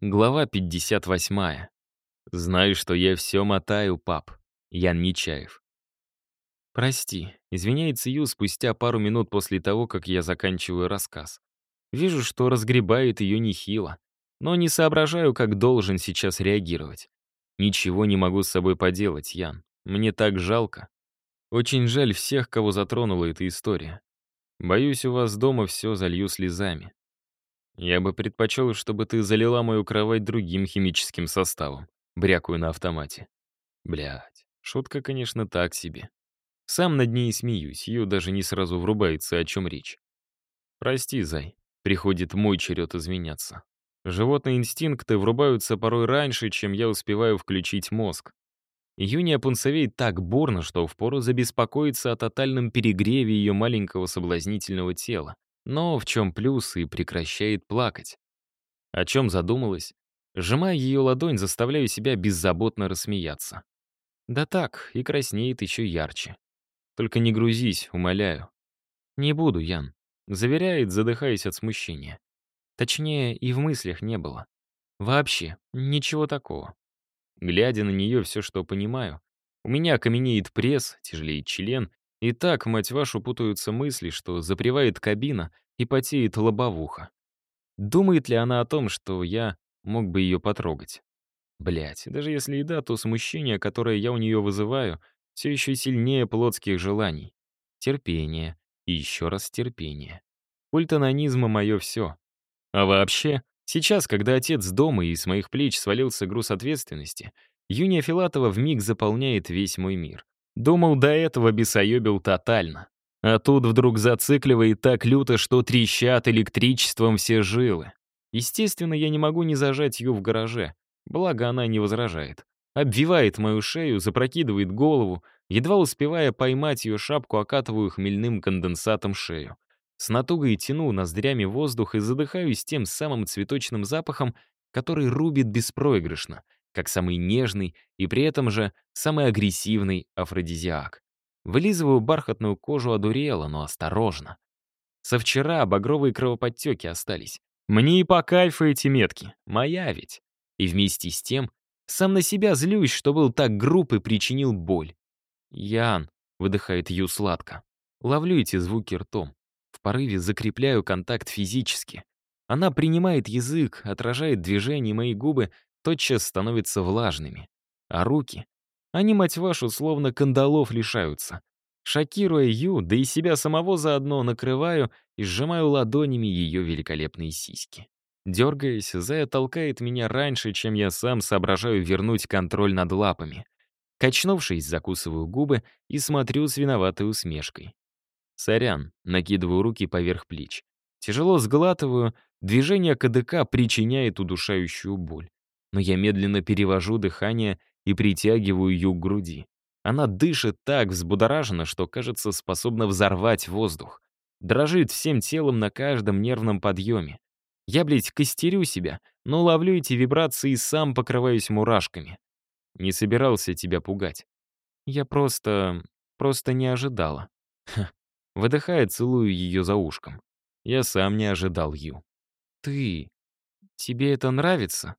Глава 58. Знаю, что я все мотаю, пап. Ян Нечаев. Прости, извиняется Ю спустя пару минут после того, как я заканчиваю рассказ. Вижу, что разгребает ее нехило, но не соображаю, как должен сейчас реагировать. Ничего не могу с собой поделать, Ян. Мне так жалко. Очень жаль всех, кого затронула эта история. Боюсь, у вас дома все залью слезами. «Я бы предпочел, чтобы ты залила мою кровать другим химическим составом», брякую на автомате. Блядь, шутка, конечно, так себе. Сам над ней смеюсь, ее даже не сразу врубается, о чем речь. «Прости, зай», приходит мой черед изменяться. Животные инстинкты врубаются порой раньше, чем я успеваю включить мозг. Юния пунцовеет так бурно, что впору забеспокоиться о тотальном перегреве ее маленького соблазнительного тела. Но в чем плюс и прекращает плакать. О чем задумалась? Сжимая ее ладонь, заставляю себя беззаботно рассмеяться. Да так, и краснеет еще ярче. Только не грузись, умоляю. Не буду, Ян. Заверяет, задыхаясь от смущения. Точнее, и в мыслях не было. Вообще, ничего такого. Глядя на нее, все, что понимаю. У меня каменеет пресс, тяжелеет член, и так, мать вашу, путаются мысли, что запревает кабина и потеет лобовуха. Думает ли она о том, что я мог бы ее потрогать? Блять, даже если и да, то смущение, которое я у нее вызываю, все еще сильнее плотских желаний. Терпение. И еще раз терпение. Культ мое все. А вообще, сейчас, когда отец дома и с моих плеч свалился груз ответственности, Юния Филатова вмиг заполняет весь мой мир. Думал, до этого бесоебил тотально. А тут вдруг зацикливает так люто, что трещат электричеством все жилы. Естественно, я не могу не зажать ее в гараже. Благо, она не возражает. Обвивает мою шею, запрокидывает голову, едва успевая поймать ее шапку, окатываю хмельным конденсатом шею. С натугой тяну ноздрями воздух и задыхаюсь тем самым цветочным запахом, который рубит беспроигрышно — как самый нежный и при этом же самый агрессивный афродизиак. Вылизываю бархатную кожу одурела, но осторожно. Со вчера багровые кровоподтеки остались. Мне и по кайфу эти метки. Моя ведь. И вместе с тем сам на себя злюсь, что был так груб и причинил боль. «Ян», — выдыхает Ю сладко. Ловлю эти звуки ртом. В порыве закрепляю контакт физически. Она принимает язык, отражает движение мои губы тотчас становятся влажными. А руки? Они, мать вашу, словно кандалов лишаются. Шокируя Ю, да и себя самого заодно накрываю и сжимаю ладонями ее великолепные сиськи. Дергаясь, Зая толкает меня раньше, чем я сам соображаю вернуть контроль над лапами. Качнувшись, закусываю губы и смотрю с виноватой усмешкой. Сорян, накидываю руки поверх плеч. Тяжело сглатываю, движение КДК причиняет удушающую боль но я медленно перевожу дыхание и притягиваю ее к груди. Она дышит так взбудораженно, что, кажется, способна взорвать воздух. Дрожит всем телом на каждом нервном подъеме. Я, блядь, костерю себя, но ловлю эти вибрации и сам покрываюсь мурашками. Не собирался тебя пугать. Я просто... просто не ожидала. Ха. Выдыхая, целую ее за ушком. Я сам не ожидал, Ю. Ты... тебе это нравится?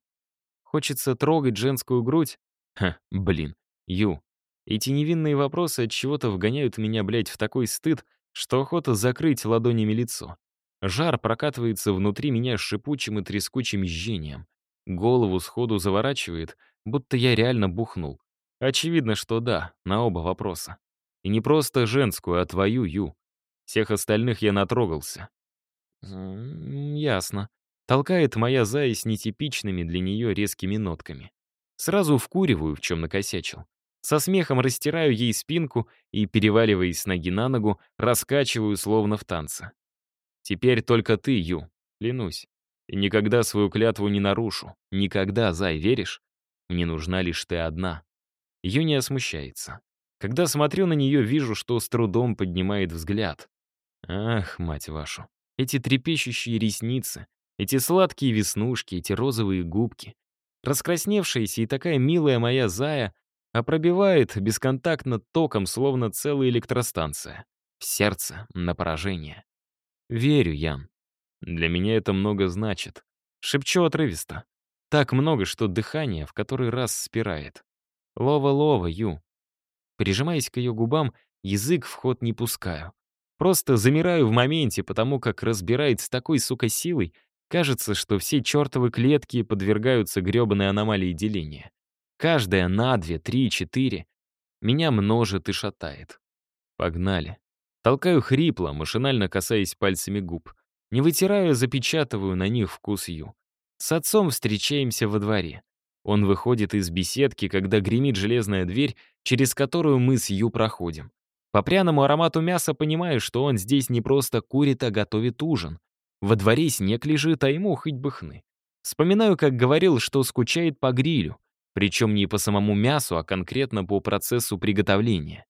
Хочется трогать женскую грудь? Ха, блин, Ю. Эти невинные вопросы от чего-то вгоняют меня, блядь, в такой стыд, что охота закрыть ладонями лицо. Жар прокатывается внутри меня шипучим и трескучим жжением. Голову сходу заворачивает, будто я реально бухнул. Очевидно, что да, на оба вопроса. И не просто женскую, а твою, Ю. Всех остальных я натрогался. Ясно. Толкает моя зая с нетипичными для нее резкими нотками. Сразу вкуриваю, в чем накосячил. Со смехом растираю ей спинку и, переваливаясь с ноги на ногу, раскачиваю, словно в танце. Теперь только ты, Ю, клянусь. И никогда свою клятву не нарушу. Никогда, Зай, веришь? Мне нужна лишь ты одна. Юния смущается. Когда смотрю на нее, вижу, что с трудом поднимает взгляд. Ах, мать вашу. Эти трепещущие ресницы, эти сладкие веснушки, эти розовые губки. Раскрасневшаяся и такая милая моя зая, а пробивает бесконтактно током, словно целая электростанция. В сердце, на поражение. Верю, Ян. Для меня это много значит. Шепчу отрывисто. Так много, что дыхание в который раз спирает. Лова-лова, Ю. Прижимаясь к ее губам, язык в ход не пускаю. Просто замираю в моменте, потому как разбирает с такой, сука, силой, кажется, что все чертовы клетки подвергаются гребаной аномалии деления. Каждая на две, три, четыре. Меня множит и шатает. Погнали. Толкаю хрипло, машинально касаясь пальцами губ. Не вытираю, запечатываю на них вкус Ю. С отцом встречаемся во дворе. Он выходит из беседки, когда гремит железная дверь, через которую мы с Ю проходим. По пряному аромату мяса понимаю, что он здесь не просто курит, а готовит ужин. Во дворе снег лежит, а ему хоть бы хны. Вспоминаю, как говорил, что скучает по грилю. Причем не по самому мясу, а конкретно по процессу приготовления.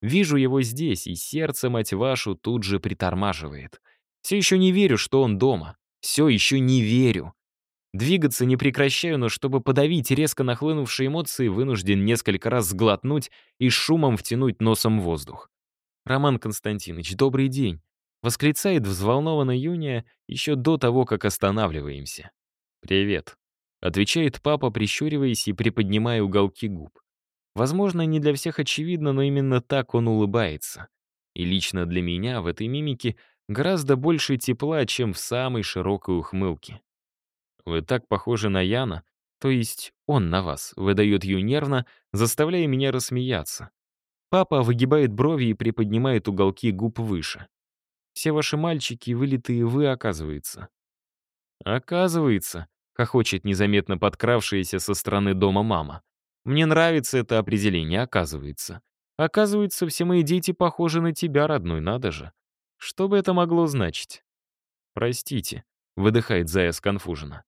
Вижу его здесь, и сердце, мать вашу, тут же притормаживает. Все еще не верю, что он дома. Все еще не верю. Двигаться не прекращаю, но чтобы подавить резко нахлынувшие эмоции, вынужден несколько раз сглотнуть и шумом втянуть носом воздух. «Роман Константинович, добрый день!» Восклицает взволнованно Юния еще до того, как останавливаемся. «Привет», — отвечает папа, прищуриваясь и приподнимая уголки губ. Возможно, не для всех очевидно, но именно так он улыбается. И лично для меня в этой мимике гораздо больше тепла, чем в самой широкой ухмылке. Вы так похожи на Яна, то есть он на вас, выдает Ю нервно, заставляя меня рассмеяться. Папа выгибает брови и приподнимает уголки губ выше. Все ваши мальчики вылитые вы, оказывается. Оказывается, хохочет незаметно подкравшаяся со стороны дома мама. Мне нравится это определение, оказывается. Оказывается, все мои дети похожи на тебя, родной, надо же. Что бы это могло значить? Простите, выдыхает Зая сконфуженно.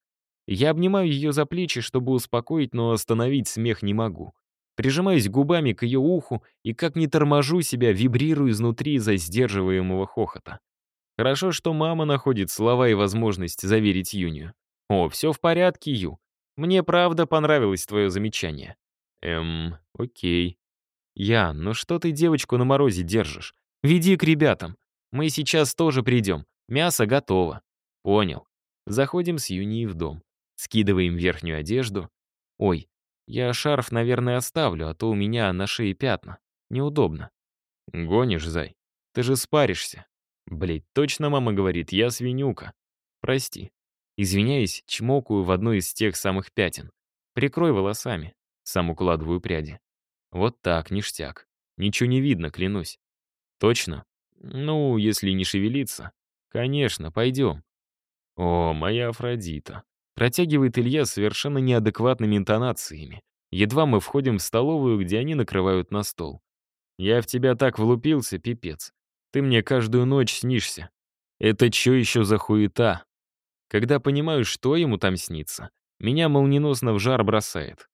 Я обнимаю ее за плечи, чтобы успокоить, но остановить смех не могу. Прижимаюсь губами к ее уху и, как не торможу себя, вибрирую изнутри из-за сдерживаемого хохота. Хорошо, что мама находит слова и возможность заверить Юнию. «О, все в порядке, Ю. Мне правда понравилось твое замечание». «Эм, окей». «Ян, ну что ты девочку на морозе держишь? Веди к ребятам. Мы сейчас тоже придем. Мясо готово». «Понял». Заходим с Юнией в дом. Скидываем верхнюю одежду. Ой, я шарф, наверное, оставлю, а то у меня на шее пятна. Неудобно. Гонишь, зай. Ты же спаришься. Блять, точно мама говорит, я свинюка. Прости. Извиняюсь, чмокаю в одну из тех самых пятен. Прикрой волосами. Сам укладываю пряди. Вот так, ништяк. Ничего не видно, клянусь. Точно? Ну, если не шевелиться. Конечно, пойдем. О, моя Афродита. Протягивает Илья совершенно неадекватными интонациями. Едва мы входим в столовую, где они накрывают на стол. «Я в тебя так влупился, пипец. Ты мне каждую ночь снишься. Это чё еще за хуета?» Когда понимаю, что ему там снится, меня молниеносно в жар бросает.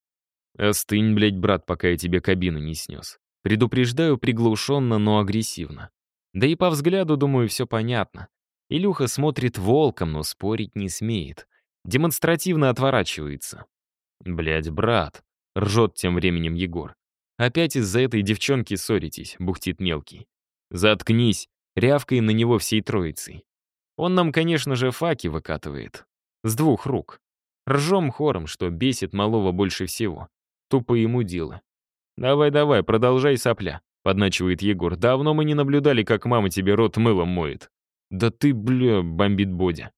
«Остынь, блядь, брат, пока я тебе кабину не снес. Предупреждаю приглушенно, но агрессивно. Да и по взгляду, думаю, все понятно. Илюха смотрит волком, но спорить не смеет. Демонстративно отворачивается. Блять, брат», — ржет тем временем Егор. «Опять из-за этой девчонки ссоритесь», — бухтит мелкий. «Заткнись», — рявкаем на него всей троицей. Он нам, конечно же, факи выкатывает. С двух рук. Ржем хором, что бесит малого больше всего. Тупо ему дело. «Давай-давай, продолжай сопля», — подначивает Егор. «Давно мы не наблюдали, как мама тебе рот мылом моет». «Да ты, бля», — бомбит Бодя.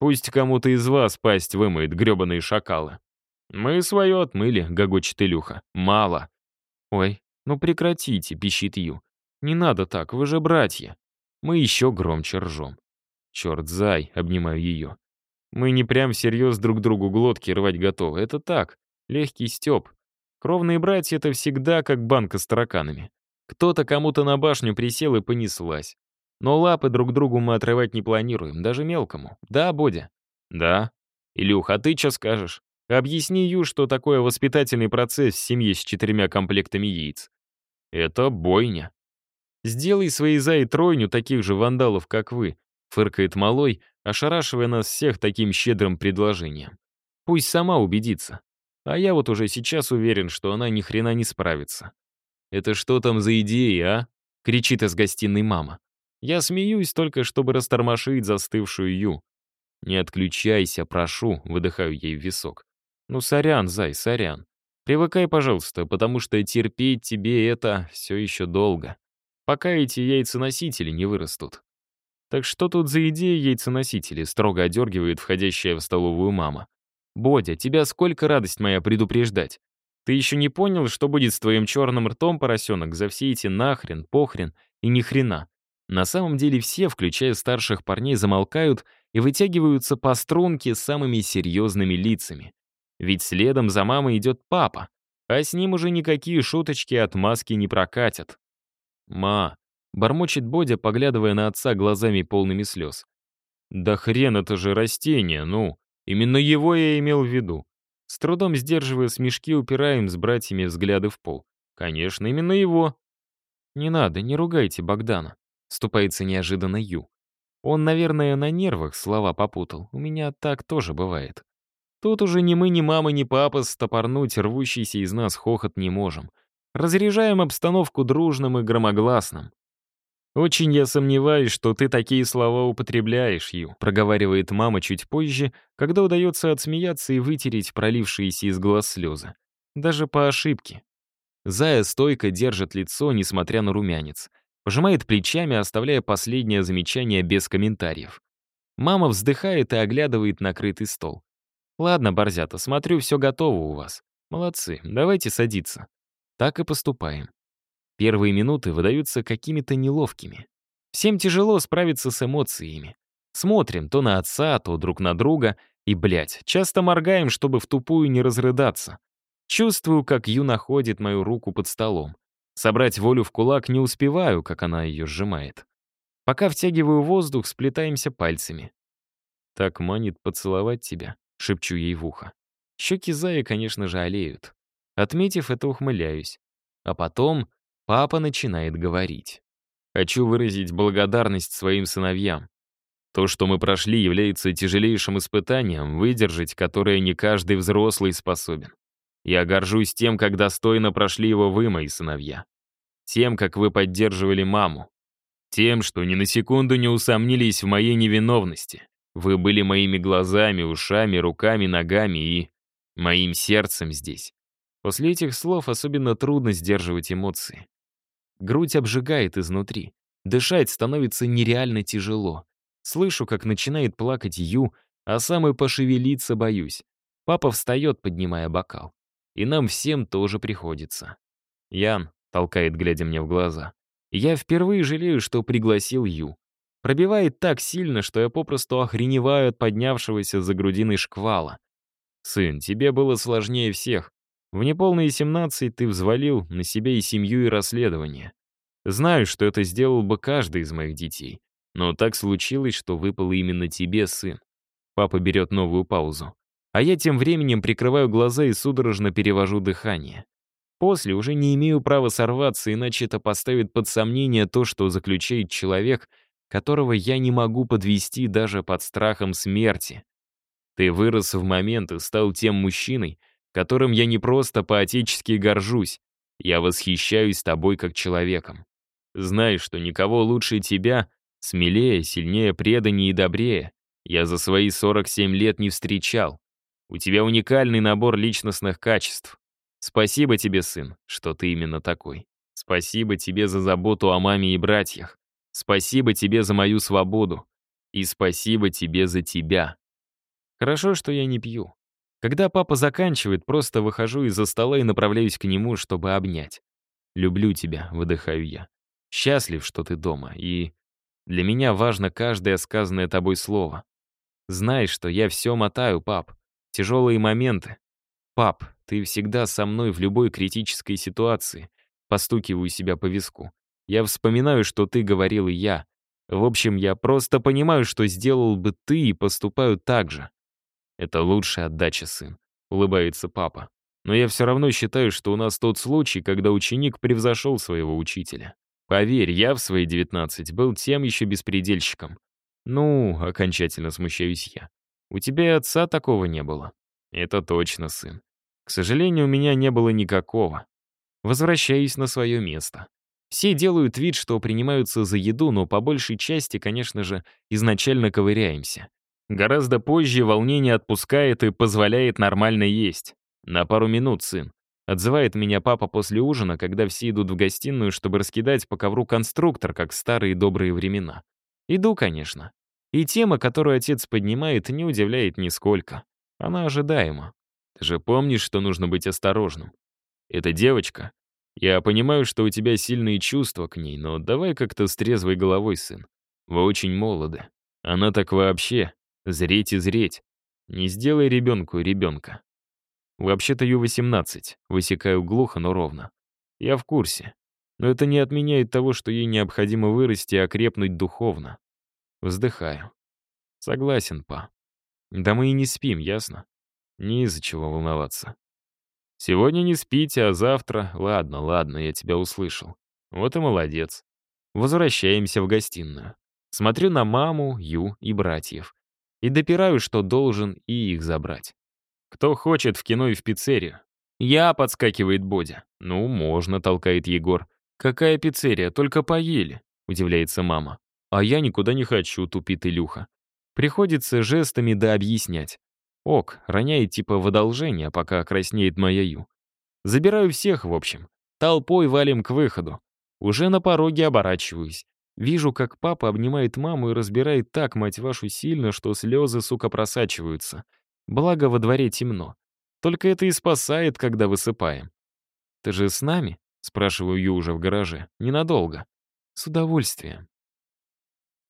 Пусть кому-то из вас пасть вымоет, гребаные шакалы. Мы свое отмыли, гогочет Илюха. Мало. Ой, ну прекратите, пищит Ю. Не надо так, вы же братья. Мы еще громче ржем. Черт, зай, обнимаю ее. Мы не прям всерьез друг другу глотки рвать готовы. Это так, легкий стёб. Кровные братья — это всегда как банка с тараканами. Кто-то кому-то на башню присел и понеслась. Но лапы друг другу мы отрывать не планируем, даже мелкому. Да, Бодя? Да. Илюх, а ты что скажешь? Объясни Ю, что такое воспитательный процесс в семье с четырьмя комплектами яиц. Это бойня. Сделай своей зай тройню таких же вандалов, как вы, фыркает малой, ошарашивая нас всех таким щедрым предложением. Пусть сама убедится. А я вот уже сейчас уверен, что она ни хрена не справится. «Это что там за идеи, а?» — кричит из гостиной мама. Я смеюсь только, чтобы растормошить застывшую Ю. «Не отключайся, прошу», — выдыхаю ей в висок. Ну, сорян, зай, сорян. Привыкай, пожалуйста, потому что терпеть тебе это все еще долго. Пока эти яйценосители не вырастут. Так что тут за идея яйценосители, строго одергивает входящая в столовую мама. Бодя, тебя сколько радость моя предупреждать. Ты еще не понял, что будет с твоим черным ртом, поросенок, за все эти нахрен, похрен и ни хрена. На самом деле все, включая старших парней, замолкают и вытягиваются по струнке самыми серьезными лицами. Ведь следом за мамой идет папа, а с ним уже никакие шуточки от маски не прокатят. «Ма», — бормочет Бодя, поглядывая на отца глазами полными слез. «Да хрен это же растение, ну, именно его я имел в виду». С трудом сдерживая смешки, упираем с братьями взгляды в пол. «Конечно, именно его». «Не надо, не ругайте Богдана», — вступается неожиданно Ю. Он, наверное, на нервах слова попутал. У меня так тоже бывает. Тут уже ни мы, ни мама, ни папа стопорнуть рвущийся из нас хохот не можем. Разряжаем обстановку дружным и громогласным. «Очень я сомневаюсь, что ты такие слова употребляешь, Ю», проговаривает мама чуть позже, когда удается отсмеяться и вытереть пролившиеся из глаз слезы. Даже по ошибке. Зая стойко держит лицо, несмотря на румянец. Пожимает плечами, оставляя последнее замечание без комментариев. Мама вздыхает и оглядывает накрытый стол. «Ладно, борзята, смотрю, все готово у вас. Молодцы, давайте садиться». Так и поступаем. Первые минуты выдаются какими-то неловкими. Всем тяжело справиться с эмоциями. Смотрим то на отца, то друг на друга, и, блядь, часто моргаем, чтобы в тупую не разрыдаться. Чувствую, как Ю находит мою руку под столом. Собрать волю в кулак не успеваю, как она ее сжимает. Пока втягиваю воздух, сплетаемся пальцами. Так манит поцеловать тебя шепчу ей в ухо. Щеки Зая, конечно же, олеют. Отметив это, ухмыляюсь. А потом папа начинает говорить. Хочу выразить благодарность своим сыновьям. То, что мы прошли, является тяжелейшим испытанием, выдержать которое не каждый взрослый способен. Я горжусь тем, как достойно прошли его вы, мои сыновья. Тем, как вы поддерживали маму. Тем, что ни на секунду не усомнились в моей невиновности. Вы были моими глазами, ушами, руками, ногами и моим сердцем здесь. После этих слов особенно трудно сдерживать эмоции. Грудь обжигает изнутри. Дышать становится нереально тяжело. Слышу, как начинает плакать Ю, а сам и пошевелиться боюсь. Папа встает, поднимая бокал. И нам всем тоже приходится. «Ян», — толкает, глядя мне в глаза, — «я впервые жалею, что пригласил Ю. Пробивает так сильно, что я попросту охреневаю от поднявшегося за грудиной шквала. «Сын, тебе было сложнее всех. В неполные 17 ты взвалил на себя и семью, и расследование. Знаю, что это сделал бы каждый из моих детей. Но так случилось, что выпало именно тебе, сын. Папа берет новую паузу. А я тем временем прикрываю глаза и судорожно перевожу дыхание. После уже не имею права сорваться, иначе это поставит под сомнение то, что заключает человек — которого я не могу подвести даже под страхом смерти. Ты вырос в момент и стал тем мужчиной, которым я не просто по-отечески горжусь, я восхищаюсь тобой как человеком. Знай, что никого лучше тебя, смелее, сильнее, преданнее и добрее, я за свои 47 лет не встречал. У тебя уникальный набор личностных качеств. Спасибо тебе, сын, что ты именно такой. Спасибо тебе за заботу о маме и братьях. Спасибо тебе за мою свободу. И спасибо тебе за тебя. Хорошо, что я не пью. Когда папа заканчивает, просто выхожу из-за стола и направляюсь к нему, чтобы обнять. «Люблю тебя», — выдыхаю я. «Счастлив, что ты дома, и для меня важно каждое сказанное тобой слово. Знай, что я все мотаю, пап. Тяжелые моменты. Пап, ты всегда со мной в любой критической ситуации. Постукиваю себя по виску. Я вспоминаю, что ты говорил и я. В общем, я просто понимаю, что сделал бы ты и поступаю так же. Это лучшая отдача, сын, улыбается папа. Но я все равно считаю, что у нас тот случай, когда ученик превзошел своего учителя. Поверь, я в свои 19 был тем еще беспредельщиком. Ну, окончательно смущаюсь я. У тебя и отца такого не было. Это точно, сын. К сожалению, у меня не было никакого. Возвращаюсь на свое место. Все делают вид, что принимаются за еду, но по большей части, конечно же, изначально ковыряемся. Гораздо позже волнение отпускает и позволяет нормально есть. На пару минут, сын. Отзывает меня папа после ужина, когда все идут в гостиную, чтобы раскидать по ковру конструктор, как старые добрые времена. Иду, конечно. И тема, которую отец поднимает, не удивляет нисколько. Она ожидаема. Ты же помнишь, что нужно быть осторожным. Эта девочка. Я понимаю, что у тебя сильные чувства к ней, но давай как-то с трезвой головой, сын. Вы очень молоды. Она так вообще. Зреть и зреть. Не сделай ребенку ребенка. Вообще-то Ю-18. Высекаю глухо, но ровно. Я в курсе. Но это не отменяет того, что ей необходимо вырасти и окрепнуть духовно. Вздыхаю. Согласен, па. Да мы и не спим, ясно? Не из-за чего волноваться. Сегодня не спите, а завтра... Ладно, ладно, я тебя услышал. Вот и молодец. Возвращаемся в гостиную. Смотрю на маму, Ю и братьев. И допираю, что должен и их забрать. Кто хочет в кино и в пиццерию? Я, подскакивает Бодя. Ну, можно, толкает Егор. Какая пиццерия, только поели, удивляется мама. А я никуда не хочу, тупит Илюха. Приходится жестами да объяснять. Ок, роняет типа в одолжение, пока краснеет моя Ю. Забираю всех, в общем. Толпой валим к выходу. Уже на пороге оборачиваюсь. Вижу, как папа обнимает маму и разбирает так, мать вашу, сильно, что слезы, сука, просачиваются. Благо, во дворе темно. Только это и спасает, когда высыпаем. «Ты же с нами?» — спрашиваю Ю уже в гараже. «Ненадолго». «С удовольствием».